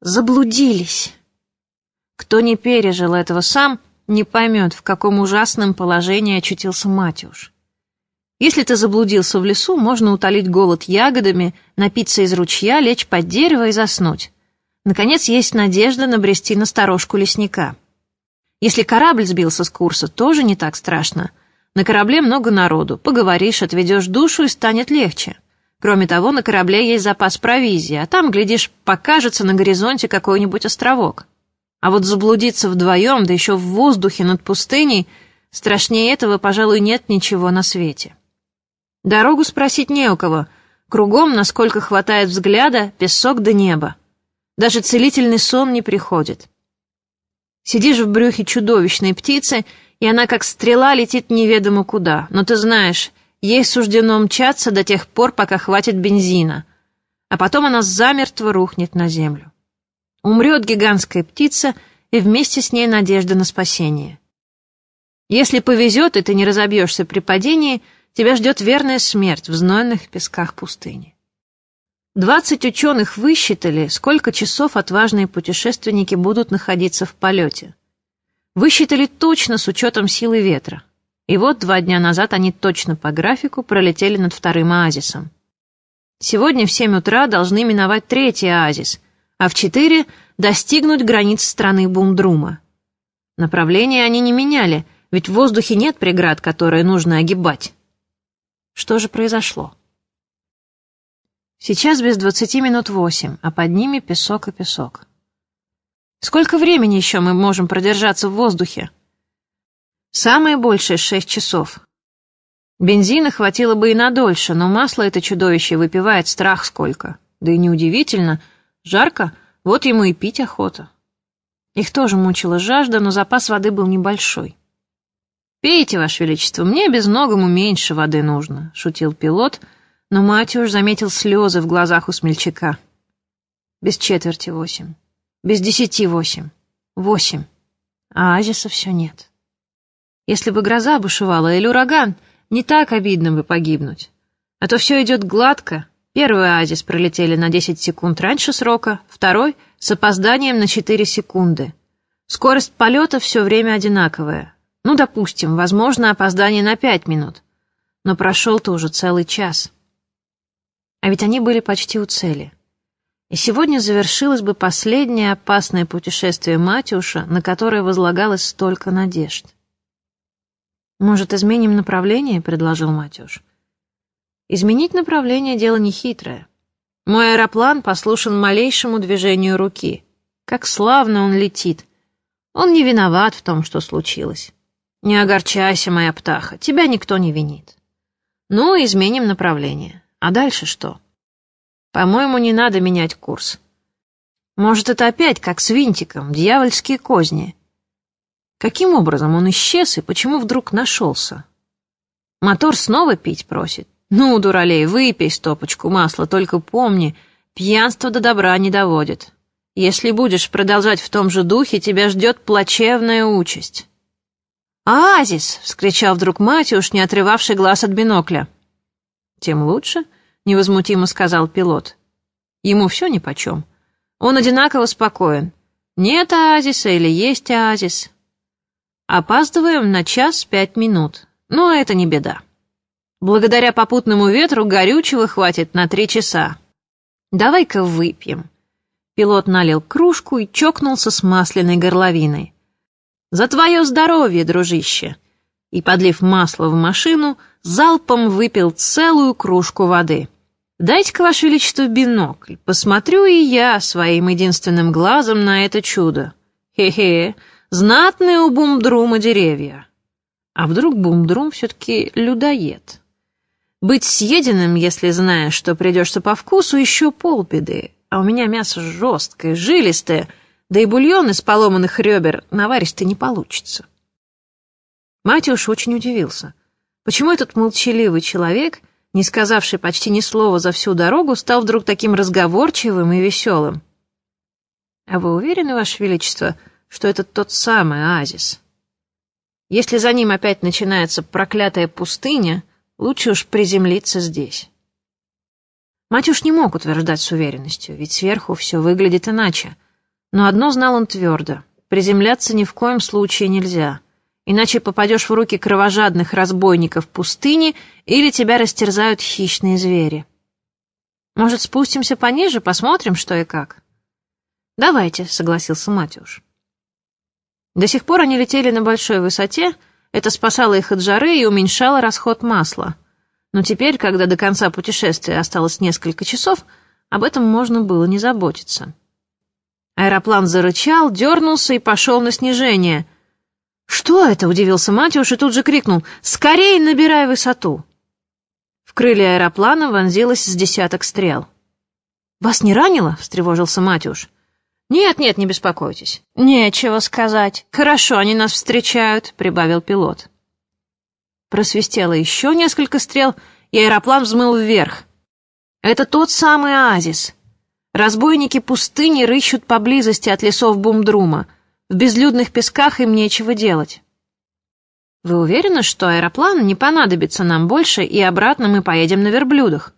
Заблудились. Кто не пережил этого сам, не поймет, в каком ужасном положении очутился Матюш. Если ты заблудился в лесу, можно утолить голод ягодами, напиться из ручья, лечь под дерево и заснуть. Наконец, есть надежда набрести на сторожку лесника. Если корабль сбился с курса, тоже не так страшно. На корабле много народу, поговоришь, отведешь душу и станет легче. Кроме того, на корабле есть запас провизии, а там, глядишь, покажется на горизонте какой-нибудь островок. А вот заблудиться вдвоем, да еще в воздухе над пустыней, страшнее этого, пожалуй, нет ничего на свете. Дорогу спросить не у кого. Кругом, насколько хватает взгляда, песок до неба. Даже целительный сон не приходит. Сидишь в брюхе чудовищной птицы, и она как стрела летит неведомо куда, но ты знаешь, ей суждено мчаться до тех пор, пока хватит бензина, а потом она замертво рухнет на землю. Умрет гигантская птица, и вместе с ней надежда на спасение. Если повезет, и ты не разобьешься при падении, тебя ждет верная смерть в знойных песках пустыни. Двадцать ученых высчитали, сколько часов отважные путешественники будут находиться в полете. Высчитали точно с учетом силы ветра. И вот два дня назад они точно по графику пролетели над вторым оазисом. Сегодня в семь утра должны миновать третий оазис, а в четыре достигнуть границ страны Бумдрума. Направление они не меняли, ведь в воздухе нет преград, которые нужно огибать. Что же произошло? Сейчас без двадцати минут восемь, а под ними песок и песок. Сколько времени еще мы можем продержаться в воздухе? Самое большее — шесть часов. Бензина хватило бы и на дольше, но масло это чудовище выпивает страх сколько. Да и неудивительно. Жарко, вот ему и пить охота. Их тоже мучила жажда, но запас воды был небольшой. «Пейте, Ваше Величество, мне безногому меньше воды нужно», — шутил пилот — но Матюш заметил слезы в глазах у смельчака. Без четверти восемь. Без десяти восемь. Восемь. А Азиса все нет. Если бы гроза бушевала или ураган, не так обидно бы погибнуть. А то все идет гладко. Первый Азис пролетели на десять секунд раньше срока, второй — с опозданием на четыре секунды. Скорость полета все время одинаковая. Ну, допустим, возможно, опоздание на пять минут. Но прошел-то уже целый час. А ведь они были почти у цели. И сегодня завершилось бы последнее опасное путешествие Матюша, на которое возлагалось столько надежд. «Может, изменим направление?» — предложил Матюш. «Изменить направление — дело нехитрое. Мой аэроплан послушен малейшему движению руки. Как славно он летит. Он не виноват в том, что случилось. Не огорчайся, моя птаха, тебя никто не винит. Ну, изменим направление. А дальше что? По-моему, не надо менять курс. Может, это опять как с винтиком, дьявольские козни. Каким образом он исчез и почему вдруг нашелся? Мотор снова пить просит. Ну, дуралей, выпей стопочку масла, только помни, пьянство до добра не доводит. Если будешь продолжать в том же духе, тебя ждет плачевная участь. «Оазис!» — вскричал вдруг Матюш, не отрывавший глаз от бинокля тем лучше», — невозмутимо сказал пилот. Ему все нипочем. Он одинаково спокоен. Нет оазиса или есть оазис. Опаздываем на час пять минут, но это не беда. Благодаря попутному ветру горючего хватит на три часа. Давай-ка выпьем. Пилот налил кружку и чокнулся с масляной горловиной. «За твое здоровье, дружище!» И, подлив масло в машину, залпом выпил целую кружку воды. «Дайте-ка, Ваше Величество, бинокль. Посмотрю и я своим единственным глазом на это чудо. Хе-хе, знатные у Бумдрума деревья. А вдруг Бумдрум все-таки людоед? Быть съеденным, если знаешь, что придешься по вкусу, еще полбеды. А у меня мясо жесткое, жилистое, да и бульон из поломанных ребер наваристый не получится». Матюш очень удивился. Почему этот молчаливый человек, не сказавший почти ни слова за всю дорогу, стал вдруг таким разговорчивым и веселым? А вы уверены, Ваше Величество, что это тот самый оазис? Если за ним опять начинается проклятая пустыня, лучше уж приземлиться здесь. Матюш не мог утверждать с уверенностью, ведь сверху все выглядит иначе. Но одно знал он твердо — приземляться ни в коем случае нельзя, иначе попадешь в руки кровожадных разбойников пустыни или тебя растерзают хищные звери. Может, спустимся пониже, посмотрим, что и как? Давайте, согласился Матюш. До сих пор они летели на большой высоте, это спасало их от жары и уменьшало расход масла. Но теперь, когда до конца путешествия осталось несколько часов, об этом можно было не заботиться. Аэроплан зарычал, дернулся и пошел на снижение. «Что это?» — удивился Матюш и тут же крикнул. «Скорее набирай высоту!» В крылья аэроплана вонзилось с десяток стрел. «Вас не ранило?» — встревожился Матюш. «Нет, нет, не беспокойтесь». «Нечего сказать. Хорошо они нас встречают», — прибавил пилот. Просвистело еще несколько стрел, и аэроплан взмыл вверх. «Это тот самый оазис. Разбойники пустыни рыщут поблизости от лесов Бумдрума. В безлюдных песках им нечего делать. Вы уверены, что аэроплан не понадобится нам больше, и обратно мы поедем на верблюдах?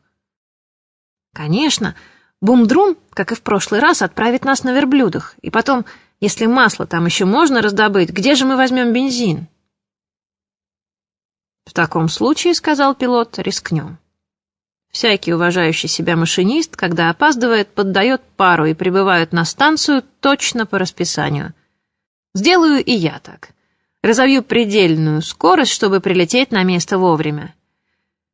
Конечно. Бумдрум, как и в прошлый раз, отправит нас на верблюдах. И потом, если масло там еще можно раздобыть, где же мы возьмем бензин? В таком случае, сказал пилот, рискнем. Всякий уважающий себя машинист, когда опаздывает, поддает пару и прибывает на станцию точно по расписанию. Сделаю и я так. Разовью предельную скорость, чтобы прилететь на место вовремя.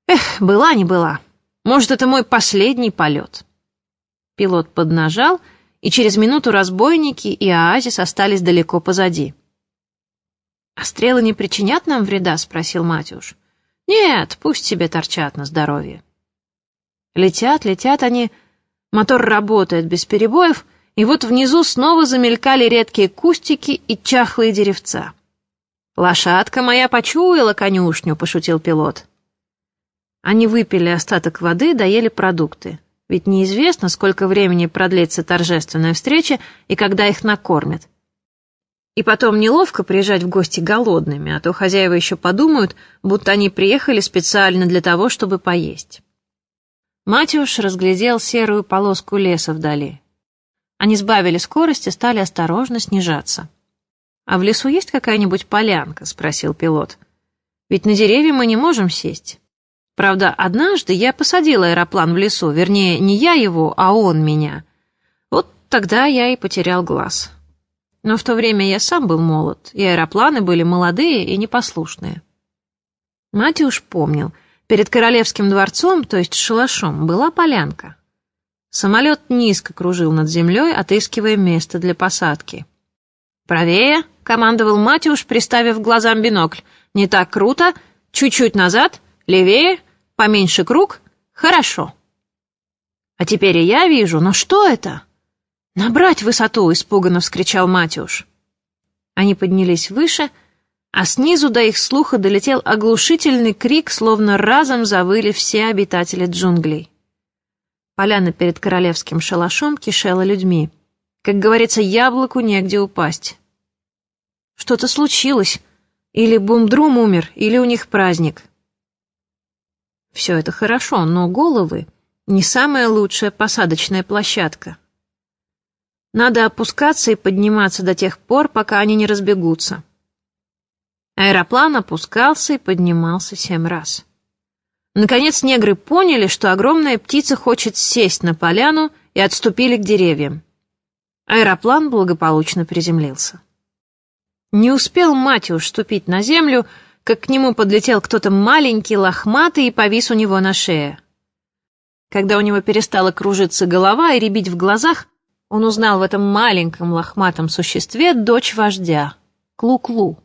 Эх, была не была. Может, это мой последний полет. Пилот поднажал, и через минуту разбойники и оазис остались далеко позади. «А стрелы не причинят нам вреда?» — спросил Матюш. «Нет, пусть себе торчат на здоровье». Летят, летят они, мотор работает без перебоев, и вот внизу снова замелькали редкие кустики и чахлые деревца. «Лошадка моя почуяла конюшню», — пошутил пилот. Они выпили остаток воды, доели продукты. Ведь неизвестно, сколько времени продлится торжественная встреча и когда их накормят. И потом неловко приезжать в гости голодными, а то хозяева еще подумают, будто они приехали специально для того, чтобы поесть. Матюш разглядел серую полоску леса вдали. Они сбавили скорость и стали осторожно снижаться. «А в лесу есть какая-нибудь полянка?» — спросил пилот. «Ведь на деревья мы не можем сесть. Правда, однажды я посадил аэроплан в лесу, вернее, не я его, а он меня. Вот тогда я и потерял глаз. Но в то время я сам был молод, и аэропланы были молодые и непослушные». Матюш помнил — Перед королевским дворцом, то есть шалашом, была полянка. Самолет низко кружил над землей, отыскивая место для посадки. «Правее!» — командовал Матюш, приставив глазам бинокль. «Не так круто! Чуть-чуть назад! Левее! Поменьше круг! Хорошо!» «А теперь и я вижу, но что это?» «Набрать высоту!» — испуганно вскричал Матюш. Они поднялись выше — а снизу до их слуха долетел оглушительный крик, словно разом завыли все обитатели джунглей. Поляна перед королевским шалашом кишела людьми. Как говорится, яблоку негде упасть. Что-то случилось. Или Бумдрум умер, или у них праздник. Все это хорошо, но головы — не самая лучшая посадочная площадка. Надо опускаться и подниматься до тех пор, пока они не разбегутся. Аэроплан опускался и поднимался семь раз. Наконец негры поняли, что огромная птица хочет сесть на поляну и отступили к деревьям. Аэроплан благополучно приземлился. Не успел Матиуш ступить на землю, как к нему подлетел кто-то маленький, лохматый и повис у него на шее. Когда у него перестала кружиться голова и рябить в глазах, он узнал в этом маленьком лохматом существе дочь вождя, Клу-Клу.